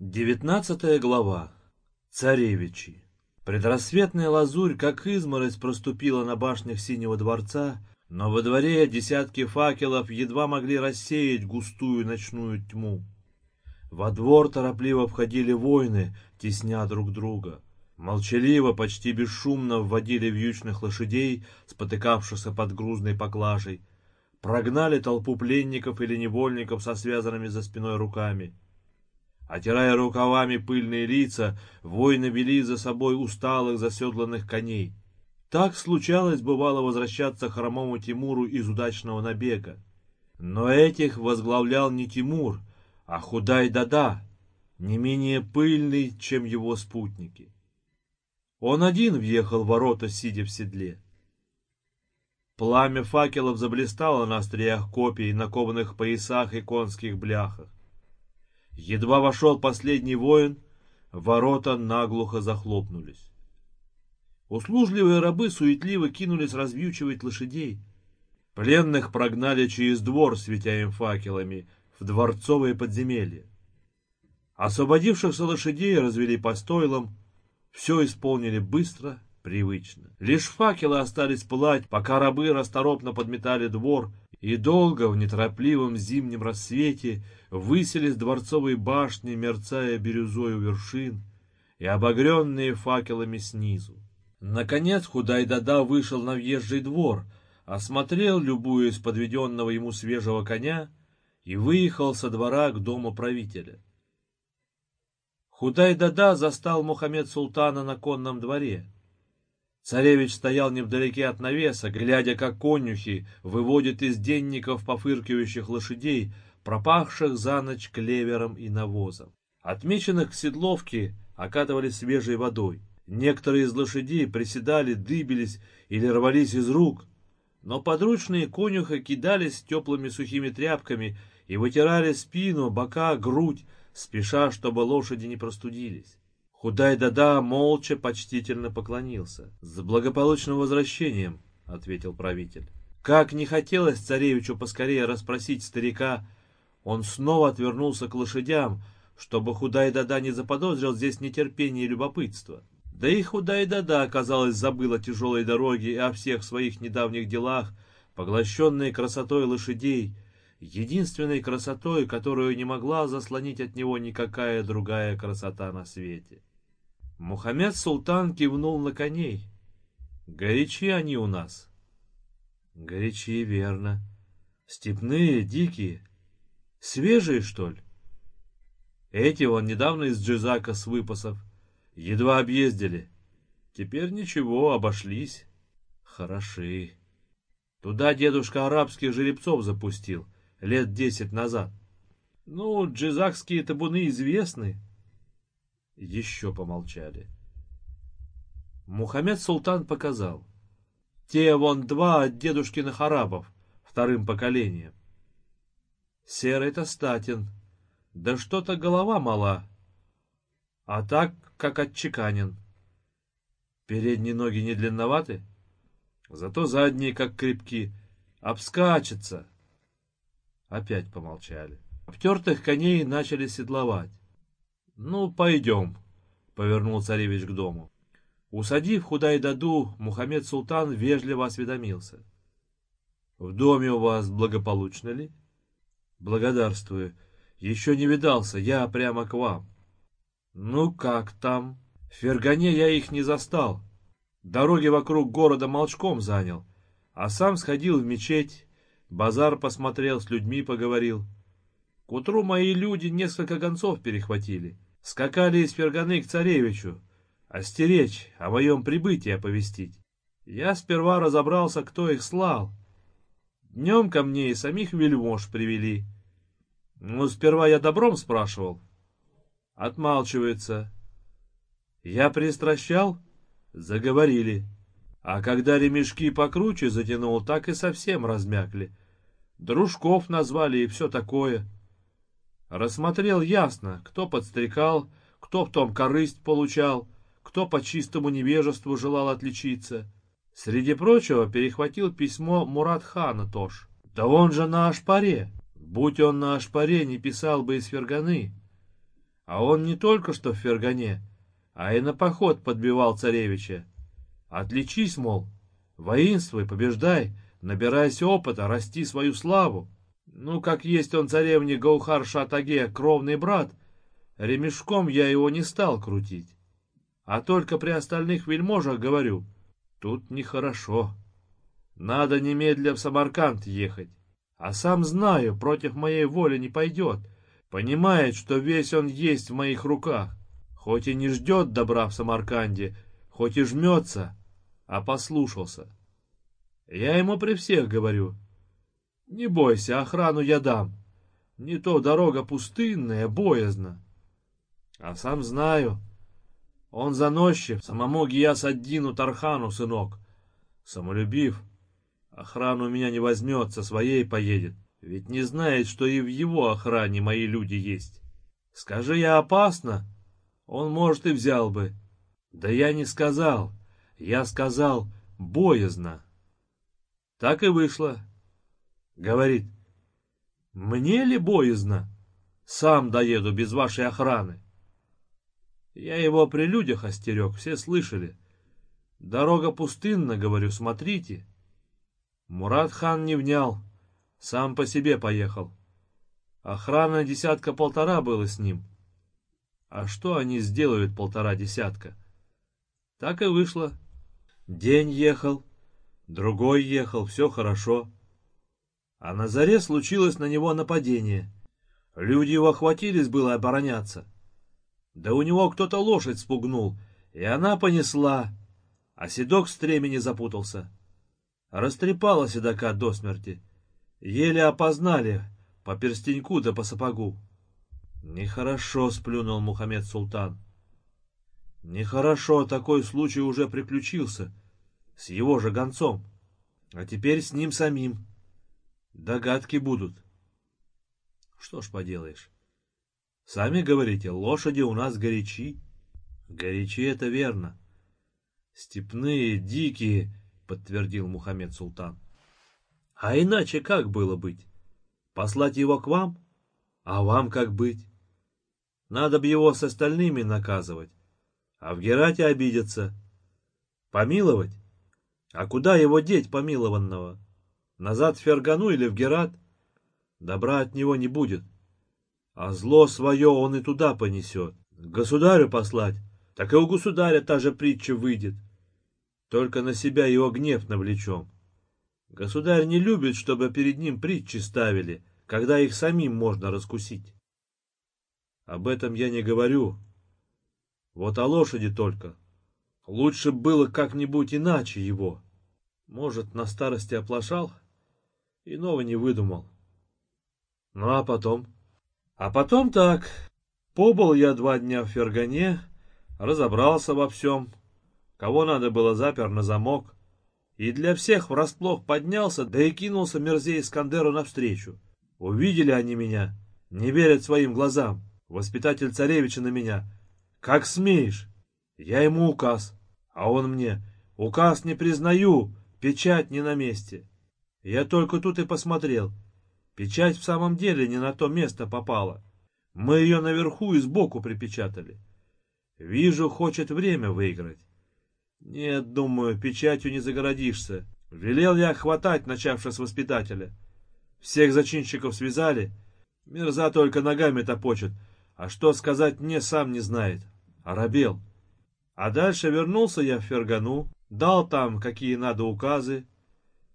Девятнадцатая глава. Царевичи. Предрассветная лазурь, как изморозь, проступила на башнях Синего дворца, но во дворе десятки факелов едва могли рассеять густую ночную тьму. Во двор торопливо входили воины, тесня друг друга. Молчаливо, почти бесшумно вводили вьючных лошадей, спотыкавшихся под грузной поклажей. Прогнали толпу пленников или невольников со связанными за спиной руками. Отирая рукавами пыльные лица, воины вели за собой усталых заседланных коней. Так случалось, бывало, возвращаться хромому Тимуру из удачного набега. Но этих возглавлял не Тимур, а Худай-Дада, не менее пыльный, чем его спутники. Он один въехал в ворота, сидя в седле. Пламя факелов заблистало на остриях копий, на кованых поясах и конских бляхах. Едва вошел последний воин, ворота наглухо захлопнулись. Услужливые рабы суетливо кинулись развьючивать лошадей. Пленных прогнали через двор, светя им факелами, в дворцовые подземелья. Освободившихся лошадей развели по стойлам, все исполнили быстро, привычно. Лишь факелы остались пылать, пока рабы расторопно подметали двор, и долго в неторопливом зимнем рассвете выселись дворцовые башни, мерцая бирюзой у вершин, и обогренные факелами снизу. Наконец Худай-Дада вышел на въезжий двор, осмотрел, любуясь подведенного ему свежего коня, и выехал со двора к дому правителя. Худай-Дада застал Мухаммед Султана на конном дворе. Царевич стоял невдалеке от навеса, глядя, как конюхи выводят из денников пофыркивающих лошадей, пропахших за ночь клевером и навозом. Отмеченных к седловке окатывали свежей водой. Некоторые из лошадей приседали, дыбились или рвались из рук, но подручные конюха кидались теплыми сухими тряпками и вытирали спину, бока, грудь, спеша, чтобы лошади не простудились. Худай-Дада молча почтительно поклонился. «С благополучным возвращением», — ответил правитель. Как не хотелось царевичу поскорее расспросить старика, он снова отвернулся к лошадям, чтобы Худай-Дада не заподозрил здесь нетерпение и любопытство. Да и Худай-Дада, казалось, забыл о тяжелой дороге и о всех своих недавних делах, поглощенной красотой лошадей, единственной красотой, которую не могла заслонить от него никакая другая красота на свете. Мухаммед Султан кивнул на коней. Горячи они у нас. Горячи, верно. Степные, дикие. Свежие, что ли? Эти вон недавно из Джизака с выпасов. Едва объездили. Теперь ничего, обошлись. Хороши. Туда дедушка арабских жеребцов запустил лет десять назад. Ну, джизакские табуны известны. Еще помолчали. Мухаммед Султан показал. Те вон два от дедушкиных арабов, вторым поколением. Серый-то статин. Да что-то голова мала. А так, как отчеканен. Передние ноги не длинноваты, зато задние, как крепки, обскачется. Опять помолчали. Обтертых коней начали седловать. «Ну, пойдем», — повернул царевич к дому. Усадив Худай-Даду, Мухаммед Султан вежливо осведомился. «В доме у вас благополучно ли?» «Благодарствую. Еще не видался, я прямо к вам». «Ну, как там?» «В Фергане я их не застал. Дороги вокруг города молчком занял, а сам сходил в мечеть, базар посмотрел, с людьми поговорил. К утру мои люди несколько гонцов перехватили». Скакали из Ферганы к царевичу, остеречь, о моем прибытии оповестить. Я сперва разобрался, кто их слал. Днем ко мне и самих вельмож привели. Ну, сперва я добром спрашивал. Отмалчивается. Я пристращал? Заговорили. А когда ремешки покруче затянул, так и совсем размякли. Дружков назвали и все такое. Рассмотрел ясно, кто подстрекал, кто в том корысть получал, кто по чистому невежеству желал отличиться. Среди прочего перехватил письмо Мурат хана тоже. Да он же на Ашпаре. Будь он на Ашпаре, не писал бы из Ферганы. А он не только что в Фергане, а и на поход подбивал царевича. Отличись, мол, воинствуй, побеждай, набирайся опыта, расти свою славу. Ну, как есть он царевне Гаухар Шатаге, кровный брат, ремешком я его не стал крутить. А только при остальных вельможах говорю, тут нехорошо. Надо немедля в Самарканд ехать. А сам знаю, против моей воли не пойдет. Понимает, что весь он есть в моих руках. Хоть и не ждет добра в Самарканде, хоть и жмется, а послушался. Я ему при всех говорю, не бойся, охрану я дам. Не то дорога пустынная, боязна. А сам знаю, он заносчив, самому Гияс-Аддину Тархану, сынок. Самолюбив, охрану меня не возьмет, со своей поедет. Ведь не знает, что и в его охране мои люди есть. Скажи я опасно, он, может, и взял бы. Да я не сказал, я сказал боязно. Так и вышло. Говорит, мне ли боязно? Сам доеду без вашей охраны. Я его при людях остерег, все слышали. Дорога пустынна, говорю, смотрите. Мурат хан не внял, сам по себе поехал. Охрана десятка-полтора было с ним. А что они сделают полтора десятка? Так и вышло. День ехал, другой ехал, все хорошо. А на заре случилось на него нападение. Люди его охватились было обороняться. Да у него кто-то лошадь спугнул, и она понесла, а седок в стремени запутался. Растрепала седока до смерти. Еле опознали по перстеньку да по сапогу. Нехорошо, сплюнул Мухаммед Султан. Нехорошо, такой случай уже приключился. С его же гонцом. А теперь с ним самим. Догадки будут. Что ж поделаешь. Сами говорите, лошади у нас горячи. Горячи это верно. Степные, дикие, подтвердил Мухаммед Султан. А иначе как было быть? Послать его к вам? А вам как быть? Надо б его с остальными наказывать, а в Герате обидеться. Помиловать? А куда его деть помилованного? Назад в Фергану или в Герат? Добра от него не будет. А зло свое он и туда понесет. Государю послать, так и у государя та же притча выйдет. Только на себя его гнев навлечем. Государь не любит, чтобы перед ним притчи ставили, когда их самим можно раскусить. Об этом я не говорю. Вот о лошади только. Лучше было как-нибудь иначе его. Может, на старости оплошал? Иного не выдумал. Ну а потом? А потом так. Побыл я два дня в Фергане, разобрался во всем. Кого надо было запер на замок. И для всех врасплох поднялся, да и кинулся Мерзей Искандеру навстречу. Увидели они меня, не верят своим глазам. Воспитатель царевича на меня. Как смеешь? Я ему указ, а он мне. Указ не признаю, печать не на месте. Я только тут и посмотрел. Печать в самом деле не на то место попала. Мы ее наверху и сбоку припечатали. Вижу, хочет время выиграть. Нет, думаю, печатью не загородишься. Велел я хватать, начавшись воспитателя. Всех зачинщиков связали. Мерза только ногами топочет, а что сказать мне сам не знает. Оробел. А дальше вернулся я в Фергану, дал там, какие надо указы,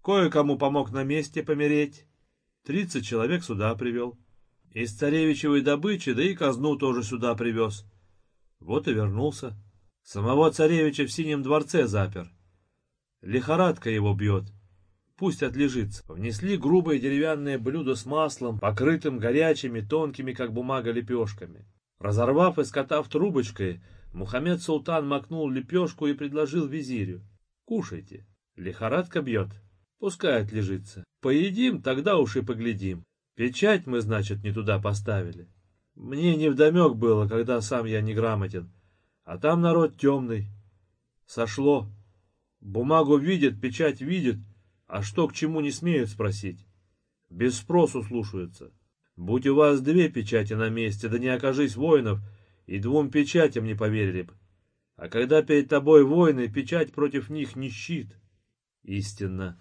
Кое-кому помог на месте помереть. Тридцать человек сюда привел. Из царевичевой добычи, да и казну тоже сюда привез. Вот и вернулся. Самого царевича в синем дворце запер. Лихорадка его бьет. Пусть отлежится. Внесли грубое деревянное блюдо с маслом, покрытым горячими, тонкими, как бумага, лепешками. Разорвав и скотав трубочкой, Мухаммед Султан макнул лепешку и предложил визирю. «Кушайте. Лихорадка бьет». Пускай отлежится. Поедим, тогда уж и поглядим. Печать мы, значит, не туда поставили. Мне невдомек было, когда сам я неграмотен. А там народ темный. Сошло. Бумагу видят, печать видят, а что к чему не смеют спросить. Без спросу слушаются. Будь у вас две печати на месте, да не окажись воинов, и двум печатям не поверили бы. А когда перед тобой войны, печать против них не щит. Истинно.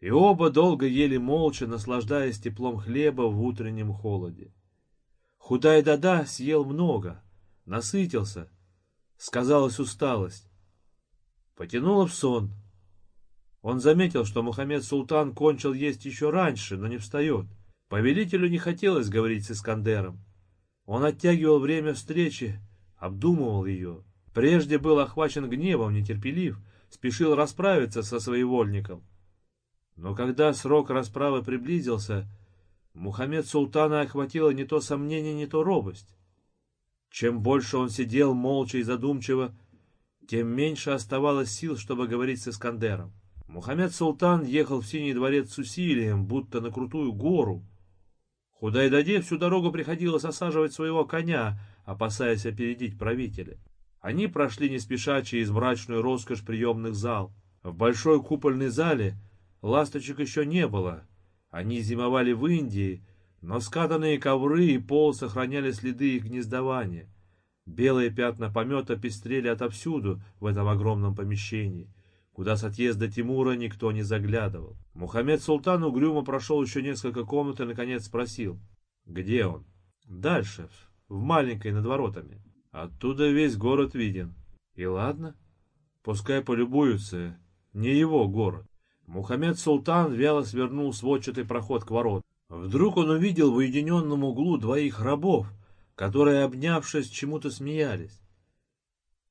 И оба долго ели молча, наслаждаясь теплом хлеба в утреннем холоде. Худай Дада съел много, насытился, сказалась усталость. Потянуло в сон. Он заметил, что Мухаммед Султан кончил есть еще раньше, но не встает. Повелителю не хотелось говорить с Искандером. Он оттягивал время встречи, обдумывал ее. Прежде был охвачен гневом, нетерпелив, спешил расправиться со своевольником. Но когда срок расправы приблизился, Мухаммед Султана охватило не то сомнение, не то робость. Чем больше он сидел молча и задумчиво, тем меньше оставалось сил, чтобы говорить с Искандером. Мухаммед Султан ехал в Синий дворец с усилием, будто на крутую гору. Худайдаде всю дорогу приходилось осаживать своего коня, опасаясь опередить правителя. Они прошли не спеша через мрачную роскошь приемных зал. В большой купольной зале ласточек еще не было. Они зимовали в Индии, но скатанные ковры и пол сохраняли следы их гнездования. Белые пятна помета пестрели отовсюду в этом огромном помещении, куда с отъезда Тимура никто не заглядывал. Мухаммед Султан угрюмо прошел еще несколько комнат и, наконец, спросил, где он? Дальше, в маленькой над воротами. Оттуда весь город виден. И ладно, пускай полюбуются, не его город. Мухаммед Султан вяло свернул сводчатый проход к ворот. Вдруг он увидел в уединенном углу двоих рабов, которые, обнявшись, чему-то смеялись.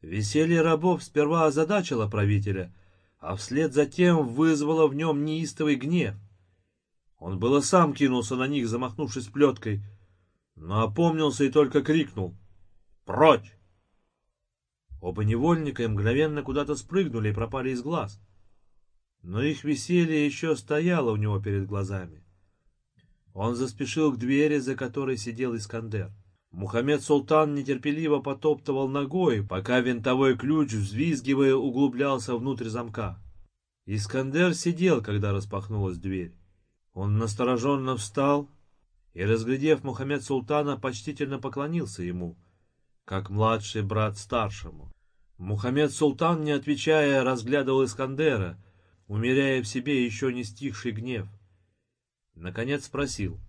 Веселье рабов сперва озадачило правителя, а вслед за тем вызвало в нем неистовый гнев. Он было сам кинулся на них, замахнувшись плеткой, но опомнился и только крикнул «Прочь!». Оба невольника мгновенно куда-то спрыгнули и пропали из глаз. Но их веселье еще стояло у него перед глазами. Он заспешил к двери, за которой сидел Искандер. Мухаммед Султан нетерпеливо потоптывал ногой, пока винтовой ключ, взвизгивая, углублялся внутрь замка. Искандер сидел, когда распахнулась дверь. Он настороженно встал и, разглядев Мухаммед Султана, почтительно поклонился ему, как младший брат старшему. Мухаммед Султан, не отвечая, разглядывал Искандера, умеряя в себе еще не стихший гнев. Наконец спросил.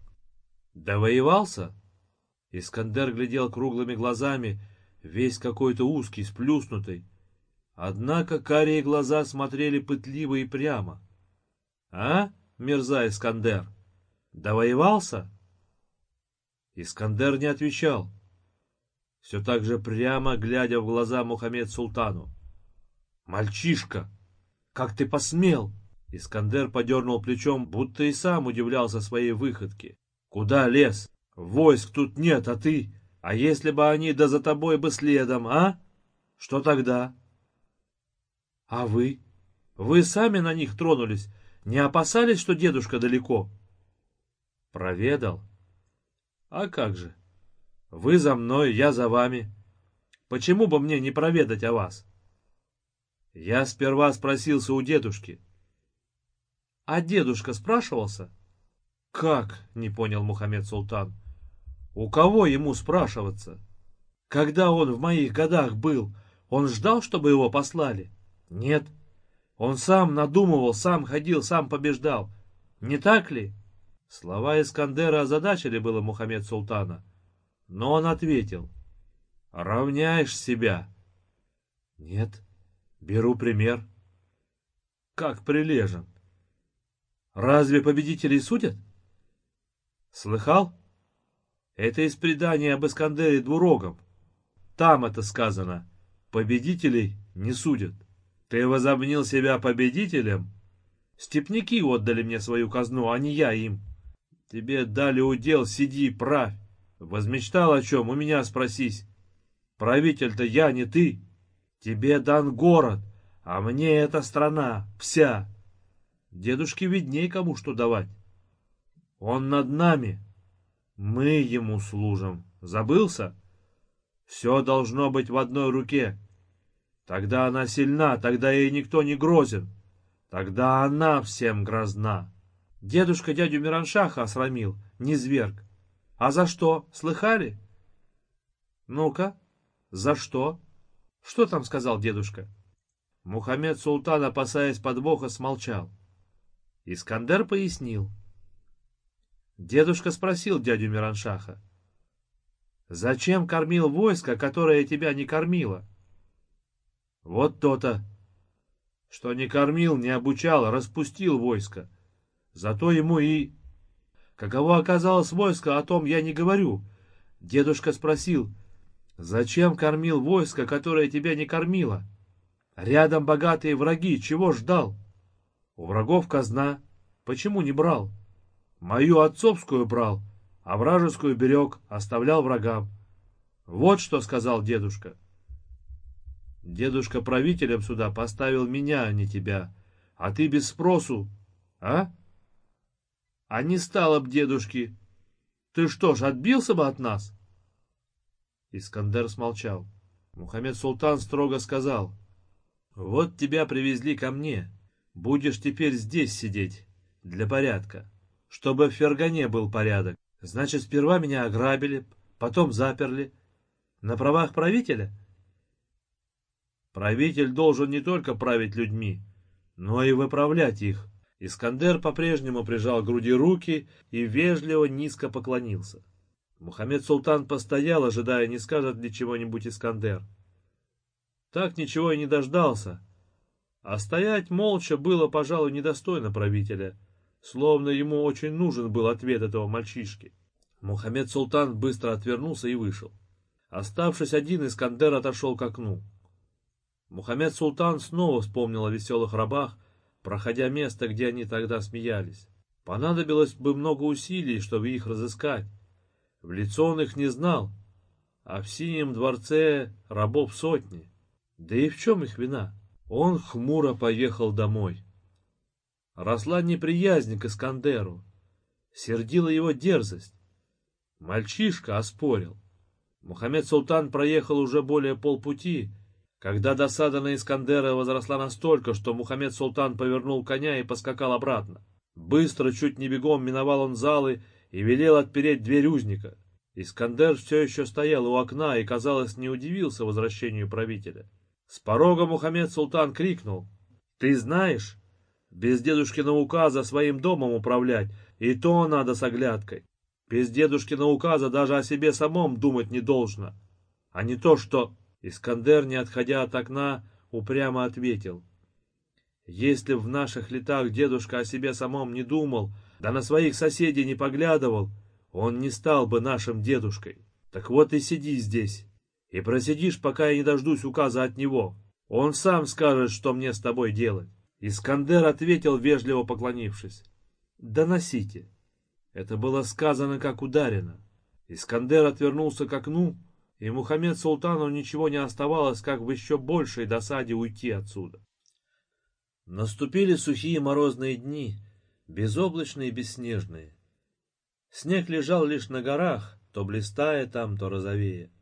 «Довоевался?» Искандер глядел круглыми глазами, весь какой-то узкий, сплюснутый. Однако карие глаза смотрели пытливо и прямо. «А, мерза Искандер, довоевался?» Искандер не отвечал, все так же прямо глядя в глаза Мухаммед Султану. «Мальчишка, как ты посмел?» Искандер подернул плечом, будто и сам удивлялся своей выходке. «Куда лез? Войск тут нет, а ты? А если бы они да за тобой бы следом, а? Что тогда?» «А вы? Вы сами на них тронулись? Не опасались, что дедушка далеко?» «Проведал? А как же? Вы за мной, я за вами. Почему бы мне не проведать о вас?» Я сперва спросился у дедушки. А дедушка спрашивался? Как? Не понял Мухаммед Султан. У кого ему спрашиваться? Когда он в моих годах был, он ждал, чтобы его послали? Нет. Он сам надумывал, сам ходил, сам побеждал. Не так ли? Слова Искандера озадачили было Мухаммед Султана. Но он ответил. Равняешь себя? Нет. Беру пример. Как прилежен. Разве победителей судят? Слыхал? Это из предания об Искандере Двурогом. Там это сказано. Победителей не судят. Ты возомнил себя победителем? Степники отдали мне свою казну, а не я им. Тебе дали удел, сиди, правь. Возмечтал о чем, у меня спросись. Правитель-то я, не ты. Тебе дан город, а мне эта страна вся. Дедушке видней, кому что давать. Он над нами. Мы ему служим. Забылся? Все должно быть в одной руке. Тогда она сильна, тогда ей никто не грозен. Тогда она всем грозна. Дедушка дядю Мираншаха осрамил, не зверг. А за что, слыхали? Ну-ка, За что? Что там сказал дедушка? Мухаммед Султан, опасаясь подвоха, смолчал. Искандер пояснил. Дедушка спросил дядю Мираншаха. «Зачем кормил войско, которое тебя не кормило?» «Вот то-то, что не кормил, не обучал, распустил войско. Зато ему и... Каково оказалось войско, о том я не говорю. Дедушка спросил, зачем кормил войско, которое тебя не кормило? Рядом богатые враги, чего ждал? У врагов казна, почему не брал? Мою отцовскую брал, а вражескую берег, оставлял врагам. Вот что сказал дедушка. Дедушка правителем сюда поставил меня, а не тебя. А ты без спросу, а? А не стало б дедушки. Ты что ж, отбился бы от нас? Искандер смолчал. Мухаммед Султан строго сказал. Вот тебя привезли ко мне. Будешь теперь здесь сидеть, для порядка. Чтобы в Фергане был порядок. Значит, сперва меня ограбили, потом заперли. На правах правителя? Правитель должен не только править людьми, но и выправлять их. Искандер по-прежнему прижал к груди руки и вежливо низко поклонился. Мухаммед Султан постоял, ожидая, не скажет ли чего-нибудь Искандер. Так ничего и не дождался. А стоять молча было, пожалуй, недостойно правителя, словно ему очень нужен был ответ этого мальчишки. Мухаммед Султан быстро отвернулся и вышел. Оставшись один, Искандер отошел к окну. Мухаммед Султан снова вспомнил о веселых рабах, проходя место, где они тогда смеялись. Понадобилось бы много усилий, чтобы их разыскать. В лицо он их не знал, а в синем дворце рабов сотни. Да и в чем их вина? Он хмуро поехал домой. Росла неприязнь к Искандеру. Сердила его дерзость. Мальчишка оспорил. Мухаммед Султан проехал уже более полпути, когда досада на Искандера возросла настолько, что Мухаммед Султан повернул коня и поскакал обратно. Быстро, чуть не бегом, миновал он залы и велел отпереть дверь узника. Искандер все еще стоял у окна и, казалось, не удивился возвращению правителя. С порога Мухаммед Султан крикнул. «Ты знаешь, без дедушкина указа своим домом управлять, и то надо с оглядкой. Без дедушкина указа даже о себе самом думать не должно, а не то, что...» Искандер, не отходя от окна, упрямо ответил. «Если в наших летах дедушка о себе самом не думал, да на своих соседей не поглядывал, он не стал бы нашим дедушкой. Так вот и сиди здесь, и просидишь, пока я не дождусь указа от него. Он сам скажет, что мне с тобой делать». Искандер ответил, вежливо поклонившись. «Доносите». Это было сказано, как ударено. Искандер отвернулся к окну, и Мухаммед Султану ничего не оставалось, как в еще большей досаде уйти отсюда. Наступили сухие морозные дни, безоблачные и бесснежные. Снег лежал лишь на горах, то блистая там, то розовее.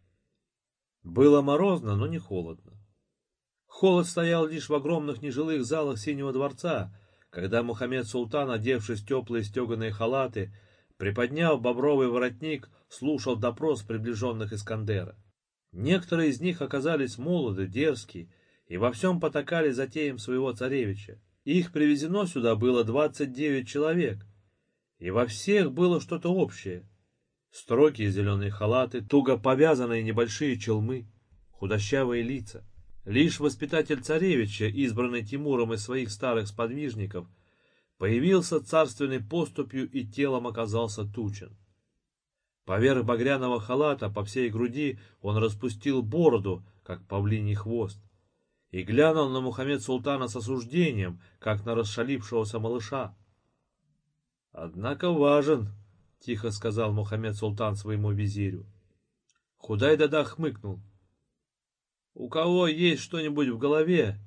Было морозно, но не холодно. Холод стоял лишь в огромных нежилых залах Синего дворца, когда Мухаммед Султан, одевшись теплые стеганые халаты, Приподняв бобровый воротник, слушал допрос приближенных Искандера. Некоторые из них оказались молоды, дерзкие и во всем потакали затеям своего царевича. Их привезено сюда было двадцать девять человек, и во всех было что-то общее. Строгие зеленые халаты, туго повязанные небольшие челмы, худощавые лица. Лишь воспитатель царевича, избранный Тимуром из своих старых сподвижников, Появился царственной поступью и телом оказался тучен. Поверх багряного халата по всей груди он распустил бороду, как павлиний хвост, и глянул на Мухаммед Султана с осуждением, как на расшалившегося малыша. «Однако важен», — тихо сказал Мухаммед Султан своему визирю. Худай-Дада хмыкнул. «У кого есть что-нибудь в голове,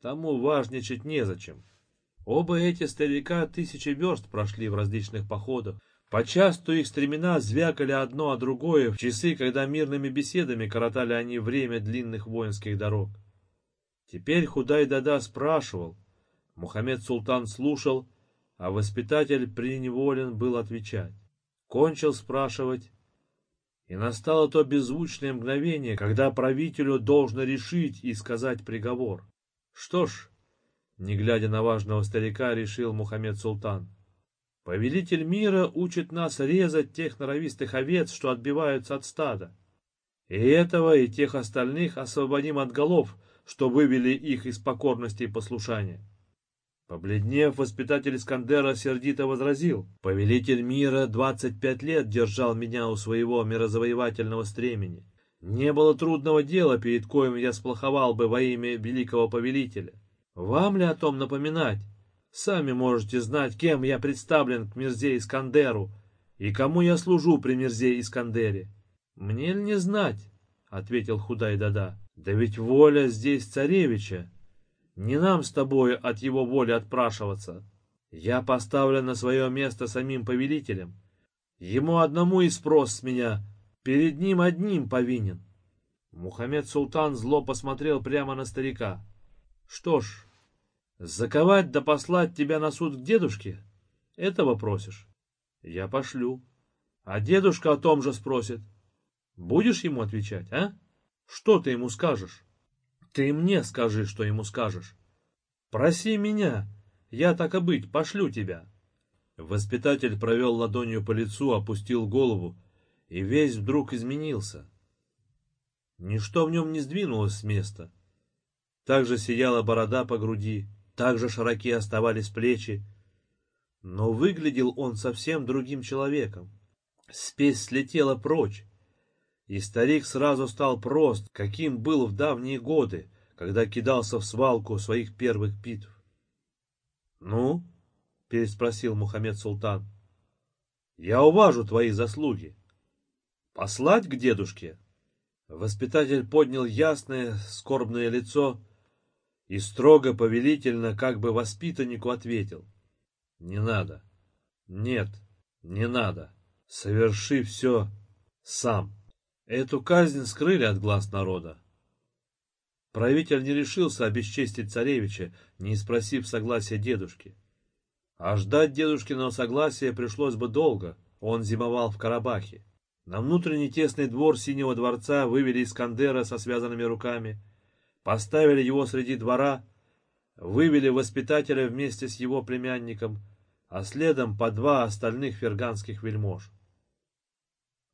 тому важничать незачем». Оба эти старика тысячи верст прошли в различных походах. Почасту их стремена звякали одно о другое в часы, когда мирными беседами коротали они время длинных воинских дорог. Теперь Худай-Дада спрашивал, Мухаммед Султан слушал, а воспитатель преневолен был отвечать. Кончил спрашивать И настало то беззвучное мгновение, когда правителю должно решить и сказать приговор. Что ж, не глядя на важного старика, решил Мухаммед Султан. Повелитель мира учит нас резать тех норовистых овец, что отбиваются от стада. И этого, и тех остальных освободим от голов, что вывели их из покорности и послушания. Побледнев, воспитатель Искандера сердито возразил. «Повелитель мира двадцать пять лет держал меня у своего мирозавоевательного стремени. Не было трудного дела, перед коим я сплоховал бы во имя великого повелителя. Вам ли о том напоминать? Сами можете знать, кем я представлен к Мирзе Искандеру и кому я служу при Мирзе Искандере. Мне ли не знать? — ответил Худай-Дада. — Да ведь воля здесь царевича. Не нам с тобой от его воли отпрашиваться. Я поставлен на свое место самим повелителем. Ему одному и спрос с меня, перед ним одним повинен. Мухаммед Султан зло посмотрел прямо на старика. Что ж, Заковать да послать тебя на суд к дедушке? Этого просишь? Я пошлю. А дедушка о том же спросит. Будешь ему отвечать, а? Что ты ему скажешь? Ты мне скажи, что ему скажешь. Проси меня, я так и быть, пошлю тебя. Воспитатель провел ладонью по лицу, опустил голову, и весь вдруг изменился. Ничто в нем не сдвинулось с места. Также сияла борода по груди, также широки оставались плечи. Но выглядел он совсем другим человеком. Спесь слетела прочь, и старик сразу стал прост, каким был в давние годы, когда кидался в свалку своих первых битв. — Ну? — переспросил Мухаммед Султан. — Я уважу твои заслуги. Послать к дедушке? Воспитатель поднял ясное, скорбное лицо и строго повелительно, как бы воспитаннику ответил. Не надо. Нет, не надо. Соверши все сам. Эту казнь скрыли от глаз народа. Правитель не решился обесчестить царевича, не спросив согласия дедушки. А ждать дедушкиного согласия пришлось бы долго, он зимовал в Карабахе. На внутренний тесный двор Синего дворца вывели Искандера со связанными руками, Поставили его среди двора, вывели воспитателя вместе с его племянником, а следом по два остальных ферганских вельмож.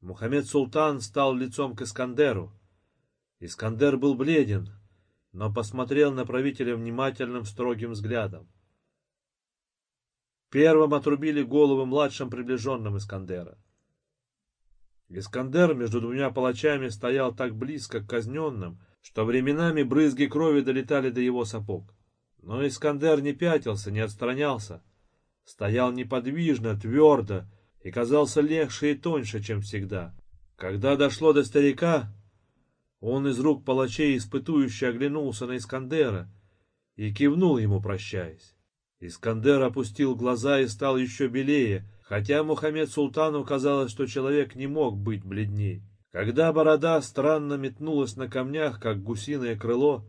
Мухаммед Султан стал лицом к Искандеру. Искандер был бледен, но посмотрел на правителя внимательным строгим взглядом. Первым отрубили головы младшим приближенным Искандера. Искандер между двумя палачами стоял так близко к казненным, что временами брызги крови долетали до его сапог. Но Искандер не пятился, не отстранялся. Стоял неподвижно, твердо и казался легче и тоньше, чем всегда. Когда дошло до старика, он из рук палачей испытующе оглянулся на Искандера и кивнул ему, прощаясь. Искандер опустил глаза и стал еще белее, хотя Мухаммед Султану казалось, что человек не мог быть бледней. Когда борода странно метнулась на камнях, как гусиное крыло,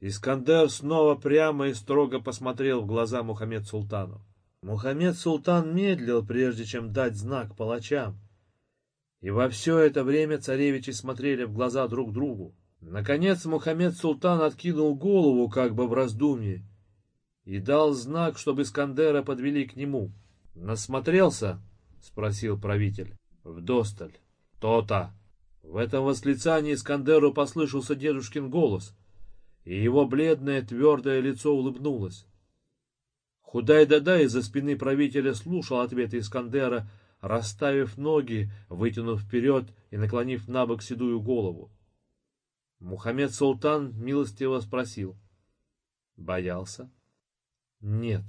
Искандер снова прямо и строго посмотрел в глаза Мухаммед Султану. Мухаммед Султан медлил, прежде чем дать знак палачам. И во все это время царевичи смотрели в глаза друг другу. Наконец Мухаммед Султан откинул голову, как бы в раздумье, и дал знак, чтобы Искандера подвели к нему. «Насмотрелся?» — спросил правитель. «Вдосталь». «То-то!» В этом восклицании Искандеру послышался дедушкин голос, и его бледное твердое лицо улыбнулось. Худай-Дадай из-за спины правителя слушал ответы Искандера, расставив ноги, вытянув вперед и наклонив на бок седую голову. Мухаммед Султан милостиво спросил. Боялся? Нет.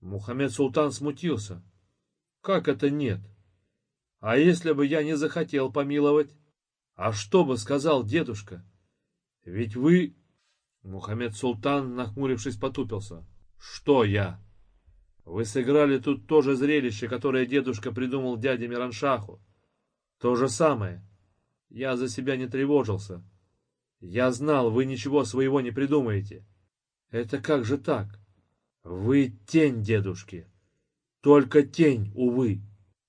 Мухаммед Султан смутился. Как это нет? А если бы я не захотел помиловать? А что бы сказал дедушка? Ведь вы... Мухаммед Султан, нахмурившись, потупился. Что я? Вы сыграли тут то же зрелище, которое дедушка придумал дяде Мираншаху. То же самое. Я за себя не тревожился. Я знал, вы ничего своего не придумаете. Это как же так? Вы тень дедушки. Только тень, увы.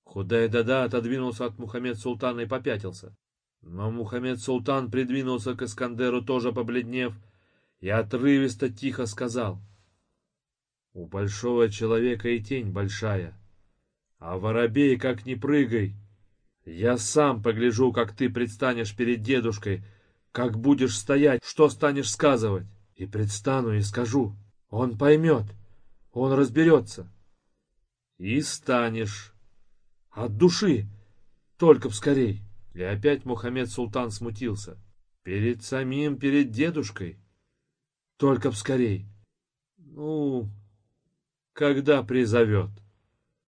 Худай-Дада отодвинулся от Мухаммед Султана и попятился. Но Мухаммед Султан придвинулся к Искандеру, тоже побледнев, и отрывисто тихо сказал. «У большого человека и тень большая, а воробей как не прыгай. Я сам погляжу, как ты предстанешь перед дедушкой, как будешь стоять, что станешь сказывать. И предстану и скажу. Он поймет, он разберется. И станешь. От души, только б скорей. И опять Мухаммед Султан смутился. Перед самим, перед дедушкой. Только б скорей. Ну, когда призовет.